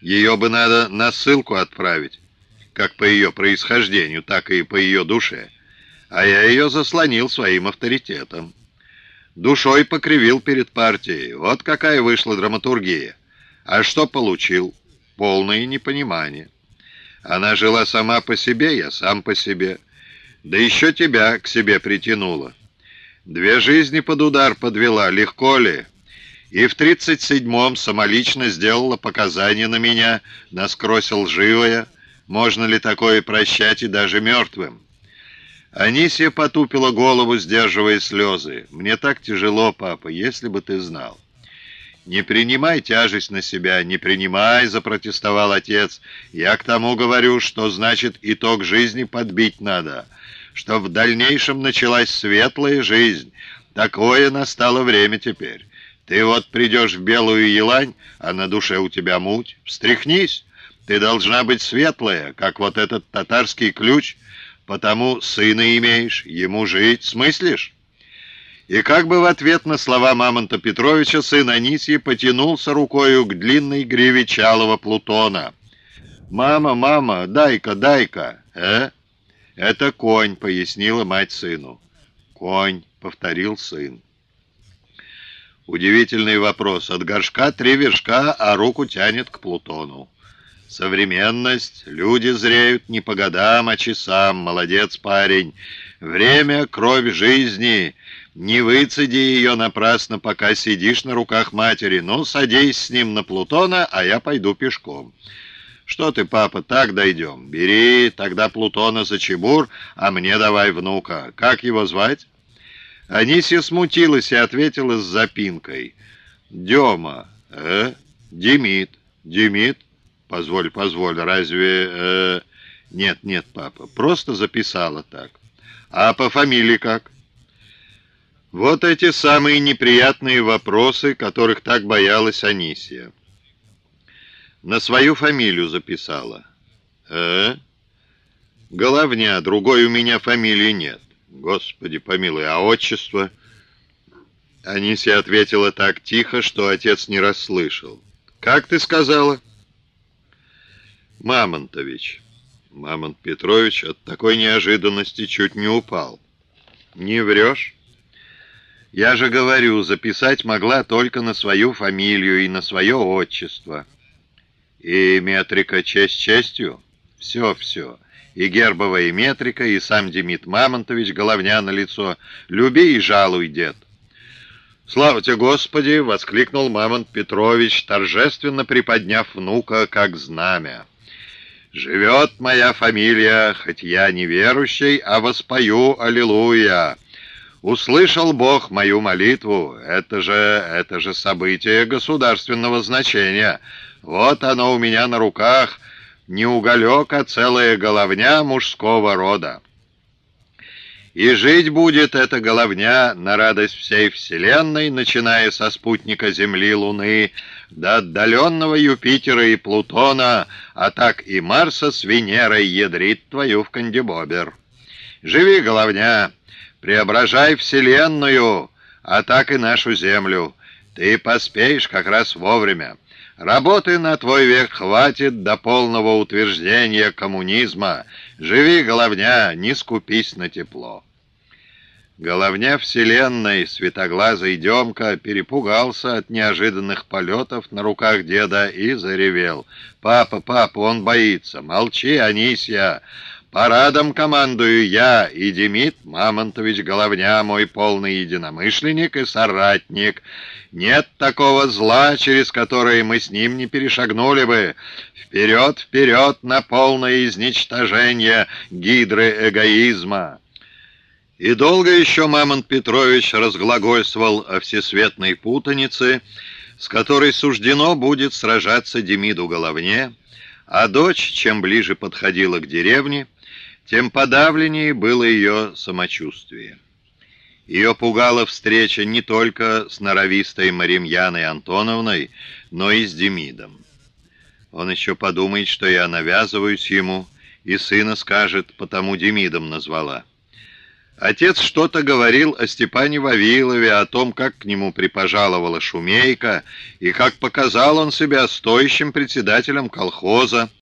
Ее бы надо на ссылку отправить, как по ее происхождению, так и по ее душе. А я ее заслонил своим авторитетом. Душой покривил перед партией. Вот какая вышла драматургия. А что получил? Полное непонимание. Она жила сама по себе, я сам по себе. Да еще тебя к себе притянула. Две жизни под удар подвела, легко ли? И в тридцать седьмом самолично сделала показания на меня, наскросил живое. Можно ли такое прощать и даже мертвым? Анисия потупила голову, сдерживая слезы. «Мне так тяжело, папа, если бы ты знал». «Не принимай тяжесть на себя, не принимай», — запротестовал отец. «Я к тому говорю, что значит итог жизни подбить надо, что в дальнейшем началась светлая жизнь. Такое настало время теперь. Ты вот придешь в белую елань, а на душе у тебя муть. Встряхнись, ты должна быть светлая, как вот этот татарский ключ, потому сына имеешь, ему жить, смыслишь?» И как бы в ответ на слова Мамонта Петровича сын Анисьи потянулся рукою к длинной гриве чалого Плутона. «Мама, мама, дай-ка, дай-ка!» «Э?» «Это конь», — пояснила мать сыну. «Конь», — повторил сын. Удивительный вопрос. От горшка три вершка, а руку тянет к Плутону. Современность, люди зреют не по годам, а часам. Молодец, парень. Время, кровь жизни. Не выцеди ее напрасно, пока сидишь на руках матери. Ну, садись с ним на Плутона, а я пойду пешком. Что ты, папа, так дойдем? Бери тогда Плутона за чебур, а мне давай внука. Как его звать? Анисия смутилась и ответила с запинкой. Дема. Э? Демид. Демид? Позволь, позволь, разве... Э... Нет, нет, папа, просто записала так. А по фамилии как? Вот эти самые неприятные вопросы, которых так боялась Анисия. На свою фамилию записала. Э? Головня, другой у меня фамилии нет. Господи помилуй, а отчество? Анисия ответила так тихо, что отец не расслышал. Как ты сказала? Мамонтович. Мамонт Петрович от такой неожиданности чуть не упал. Не врешь? Я же говорю, записать могла только на свою фамилию и на свое отчество. И метрика честь честью? Все, все. И гербовая метрика, и сам Демид Мамонтович, головня на лицо. Люби и жалуй, дед. «Слава тебе, Господи!» — воскликнул Мамонт Петрович, торжественно приподняв внука, как знамя. Живет моя фамилия, хоть я неверующий, а воспою Аллилуйя. Услышал Бог мою молитву. Это же, это же событие государственного значения. Вот оно у меня на руках, не уголек, а целая головня мужского рода. И жить будет эта головня на радость всей вселенной, начиная со спутника Земли, Луны, до отдаленного Юпитера и Плутона, а так и Марса с Венерой ядрит твою в кандибобер. Живи, головня, преображай вселенную, а так и нашу Землю. Ты поспеешь как раз вовремя. Работы на твой век хватит до полного утверждения коммунизма. Живи, головня, не скупись на тепло. Головня вселенной, светоглазый Демка, перепугался от неожиданных полетов на руках деда и заревел. «Папа, папа, он боится! Молчи, Анисья! Парадом командую я и Демид Мамонтович Головня, мой полный единомышленник и соратник. Нет такого зла, через которое мы с ним не перешагнули бы. Вперед, вперед на полное изничтожение гидры эгоизма!» И долго еще Мамонт Петрович разглагольствовал о всесветной путанице, с которой суждено будет сражаться Демиду Головне, а дочь, чем ближе подходила к деревне, тем подавленнее было ее самочувствие. Ее пугала встреча не только с норовистой Маримьяной Антоновной, но и с Демидом. Он еще подумает, что я навязываюсь ему, и сына скажет, потому Демидом назвала. Отец что-то говорил о Степане Вавилове, о том, как к нему припожаловала Шумейка, и как показал он себя стоящим председателем колхоза.